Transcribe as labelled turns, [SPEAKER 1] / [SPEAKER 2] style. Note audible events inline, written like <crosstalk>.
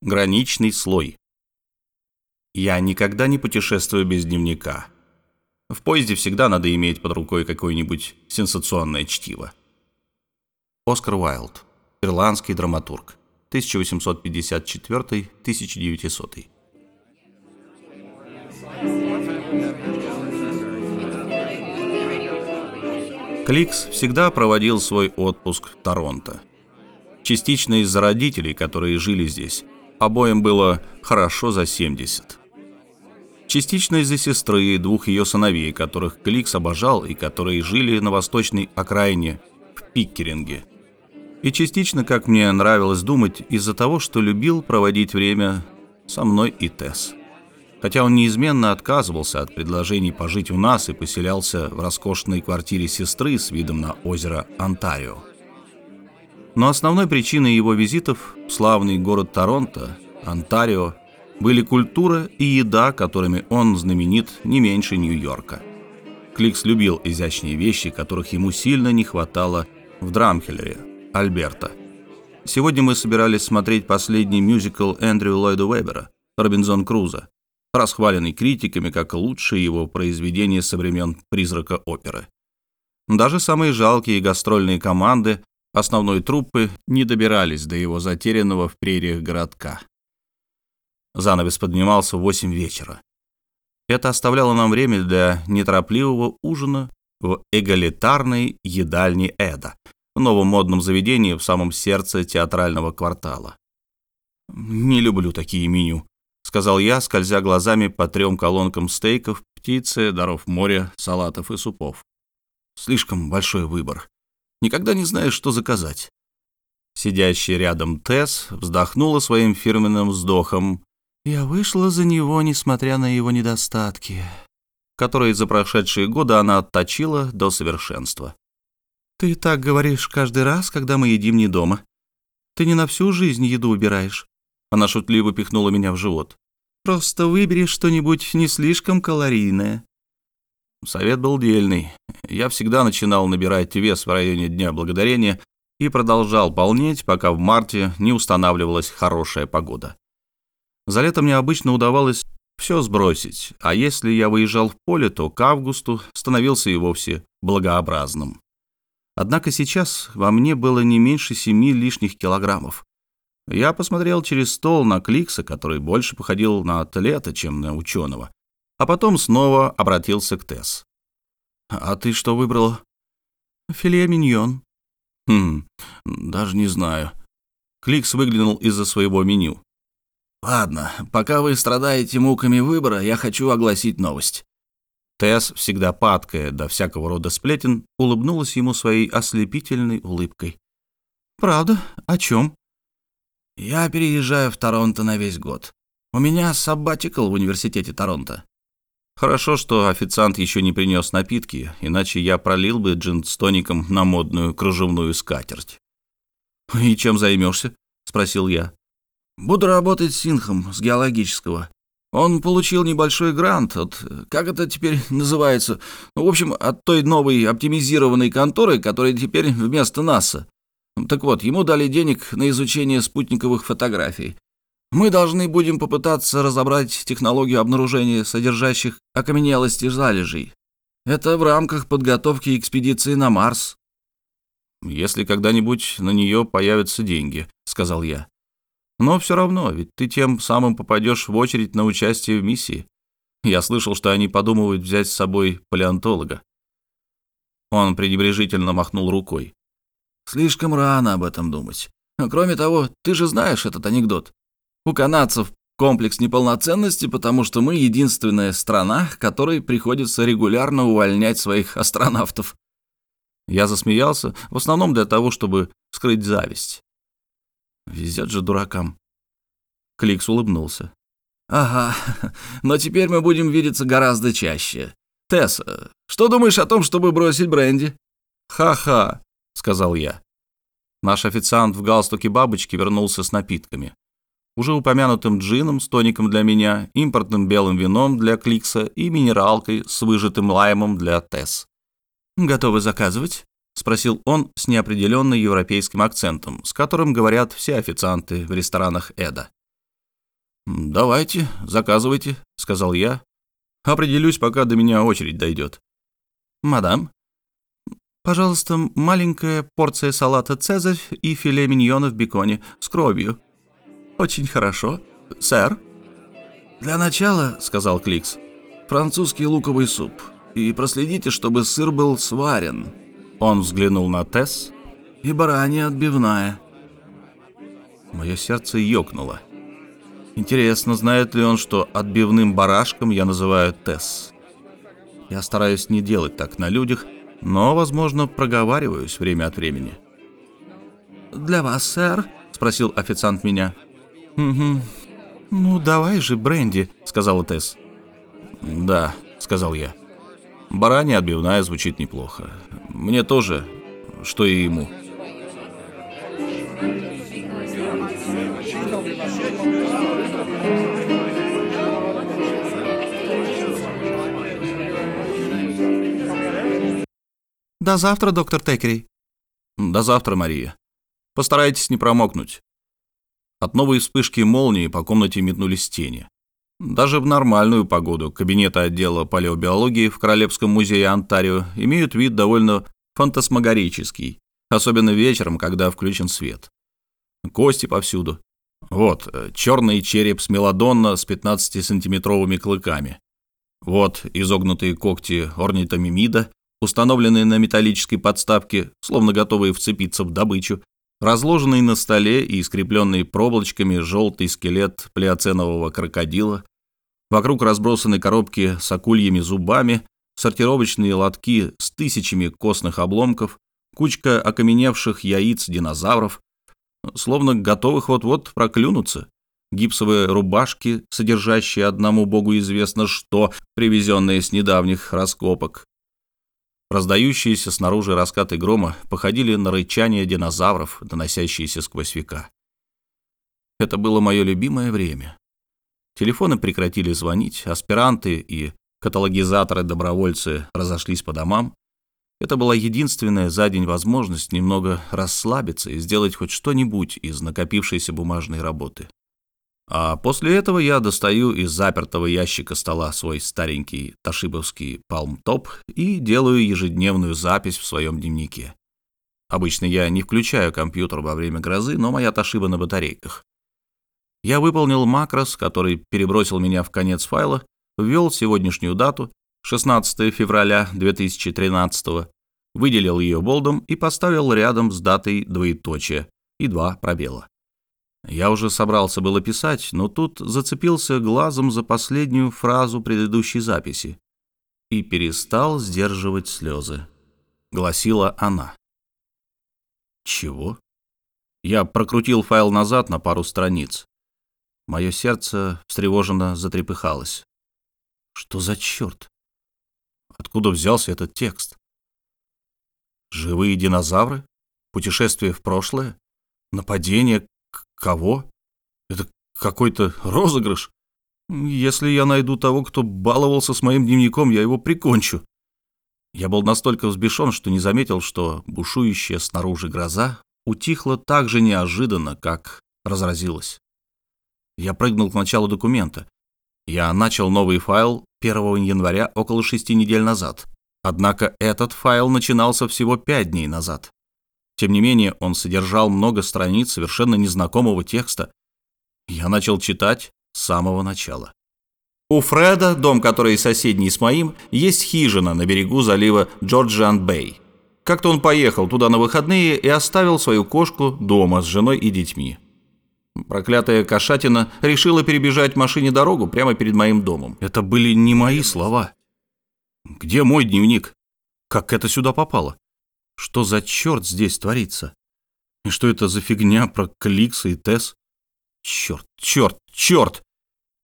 [SPEAKER 1] Граничный слой. Я никогда не путешествую без дневника. В поезде всегда надо иметь под рукой какое-нибудь сенсационное чтиво. Оскар Уайлд. Ирландский драматург. 1854-1900. Кликс всегда проводил свой отпуск в Торонто. Частично из-за родителей, которые жили здесь. Обоим было хорошо за 70. Частично из-за сестры и двух ее сыновей, которых Кликс обожал и которые жили на восточной окраине в Пиккеринге. И частично, как мне нравилось думать, из-за того, что любил проводить время со мной и Тесс хотя он неизменно отказывался от предложений пожить у нас и поселялся в роскошной квартире сестры с видом на озеро Онтарио. Но основной причиной его визитов в славный город Торонто, Онтарио, были культура и еда, которыми он знаменит не меньше Нью-Йорка. Кликс любил изящные вещи, которых ему сильно не хватало в Драмхеллере, Альберта. Сегодня мы собирались смотреть последний мюзикл Эндрю Ллойда Уэббера «Робинзон Крузо», расхваленный критиками как лучшее его произведение со времен «Призрака оперы». Даже самые жалкие гастрольные команды основной труппы не добирались до его затерянного в прериях городка. Занавес поднимался в восемь вечера. Это оставляло нам время для неторопливого ужина в эгалитарной едальне Эда, новом модном заведении в самом сердце театрального квартала. Не люблю такие меню, сказал я, скользя глазами по трем колонкам стейков, птицы, даров моря, салатов и супов. Слишком большой выбор. Никогда не знаешь, что заказать. Сидящая рядом Тесс вздохнула своим фирменным вздохом. «Я вышла за него, несмотря на его недостатки», которые за прошедшие годы она отточила до совершенства. «Ты так говоришь каждый раз, когда мы едим не дома. Ты не на всю жизнь еду убираешь. Она шутливо пихнула меня в живот. «Просто выбери что-нибудь не слишком калорийное». Совет был дельный. Я всегда начинал набирать вес в районе Дня Благодарения и продолжал полнеть, пока в марте не устанавливалась хорошая погода. За лето мне обычно удавалось все сбросить, а если я выезжал в поле, то к августу становился и вовсе благообразным. Однако сейчас во мне было не меньше семи лишних килограммов. Я посмотрел через стол на Кликса, который больше походил на атлета, чем на ученого, а потом снова обратился к Тесс. «А ты что выбрал?» «Филе миньон». «Хм, даже не знаю». Кликс выглянул из-за своего меню. «Ладно, пока вы страдаете муками выбора, я хочу огласить новость». Тесс, всегда падкая до всякого рода сплетен, улыбнулась ему своей ослепительной улыбкой. «Правда? О чем?» Я переезжаю в Торонто на весь год. У меня саббатикл в университете Торонто. Хорошо, что официант еще не принес напитки, иначе я пролил бы джин с тоником на модную кружевную скатерть. «И чем займешься?» — спросил я. «Буду работать с Синхом с геологического. Он получил небольшой грант от... Как это теперь называется? Ну, в общем, от той новой оптимизированной конторы, которая теперь вместо НАСА. Так вот, ему дали денег на изучение спутниковых фотографий. Мы должны будем попытаться разобрать технологию обнаружения содержащих окаменелости залежей. Это в рамках подготовки экспедиции на Марс. «Если когда-нибудь на нее появятся деньги», — сказал я. «Но все равно, ведь ты тем самым попадешь в очередь на участие в миссии. Я слышал, что они подумывают взять с собой палеонтолога». Он пренебрежительно махнул рукой. Слишком рано об этом думать. Кроме того, ты же знаешь этот анекдот. У канадцев комплекс неполноценности, потому что мы единственная страна, которой приходится регулярно увольнять своих астронавтов. Я засмеялся, в основном для того, чтобы скрыть зависть. Везет же дуракам. Кликс улыбнулся. «Ага, <laughs> но теперь мы будем видеться гораздо чаще. Тесс, что думаешь о том, чтобы бросить бренди?» «Ха-ха, сказал я. Наш официант в галстуке бабочки вернулся с напитками. Уже упомянутым джином с тоником для меня, импортным белым вином для Кликса и минералкой с выжатым лаймом для Тесс. «Готовы заказывать?» — спросил он с неопределенным европейским акцентом, с которым говорят все официанты в ресторанах Эда. «Давайте, заказывайте», — сказал я. «Определюсь, пока до меня очередь дойдет».
[SPEAKER 2] «Мадам, пожалуйста, маленькая порция салата «Цезарь» и филе миньона в беконе с кровью». «Очень хорошо. Сэр?»
[SPEAKER 1] «Для начала», — сказал Кликс, — «французский луковый суп. И проследите, чтобы сыр был сварен». Он взглянул на Тесс. «И баранья отбивная». Мое сердце ёкнуло. Интересно, знает ли он, что отбивным барашком я называю Тесс? Я стараюсь не делать так на людях, но, возможно, проговариваюсь время от времени.
[SPEAKER 2] «Для вас, сэр?» — спросил официант меня.
[SPEAKER 1] «Угу.
[SPEAKER 2] Ну, давай же, бренди», — сказала Тесс.
[SPEAKER 1] «Да», — сказал я. «Баранья отбивная звучит неплохо. Мне тоже, что и ему».
[SPEAKER 2] До завтра, доктор Текери.
[SPEAKER 1] До завтра, Мария. Постарайтесь не промокнуть. От новой вспышки молнии по комнате метнулись тени. Даже в нормальную погоду кабинеты отдела палеобиологии в Королевском музее Онтарио имеют вид довольно фантасмагорический, особенно вечером, когда включен свет. Кости повсюду. Вот, э, черный череп с мелодонна с 15-сантиметровыми клыками. Вот изогнутые когти орнитомимида, установленные на металлической подставке, словно готовые вцепиться в добычу, разложенный на столе и скрепленный проволочками желтый скелет плеоценового крокодила, вокруг разбросаны коробки с акульями зубами, сортировочные лотки с тысячами костных обломков, кучка окаменевших яиц динозавров, словно готовых вот-вот проклюнуться, гипсовые рубашки, содержащие одному богу известно что, привезенные с недавних раскопок, Раздающиеся снаружи раскаты грома походили на рычание динозавров, доносящиеся сквозь века. Это было мое любимое время. Телефоны прекратили звонить, аспиранты и каталогизаторы-добровольцы разошлись по домам. Это была единственная за день возможность немного расслабиться и сделать хоть что-нибудь из накопившейся бумажной работы. А после этого я достаю из запертого ящика стола свой старенький ташибовский палм-топ и делаю ежедневную запись в своем дневнике. Обычно я не включаю компьютер во время грозы, но моя ташиба на батарейках. Я выполнил макрос, который перебросил меня в конец файла, ввел сегодняшнюю дату, 16 февраля 2013 выделил ее болдом и поставил рядом с датой двоеточие и два пробела. Я уже собрался было писать, но тут зацепился глазом за последнюю фразу предыдущей записи и перестал сдерживать слезы. Гласила она. Чего? Я прокрутил файл назад на пару страниц. Мое сердце встревоженно затрепыхалось. Что за черт? Откуда взялся этот текст? Живые динозавры? Путешествие в прошлое? Нападение Кого? Это какой-то розыгрыш? Если я найду того, кто баловался с моим дневником, я его прикончу. Я был настолько взбешен, что не заметил, что бушующая снаружи гроза утихла так же неожиданно, как разразилась. Я прыгнул к началу документа. Я начал новый файл 1 января около шести недель назад. Однако этот файл начинался всего пять дней назад. Тем не менее, он содержал много страниц совершенно незнакомого текста. Я начал читать с самого начала. У Фреда, дом который соседний с моим, есть хижина на берегу залива Джорджиан-Бэй. Как-то он поехал туда на выходные и оставил свою кошку дома с женой и детьми. Проклятая кошатина решила перебежать машине дорогу прямо перед моим домом. Это были не мои слова. Где мой дневник? Как это сюда попало? Что за черт здесь творится? И что это за фигня про Кликса и Тесс? Черт, черт, черт!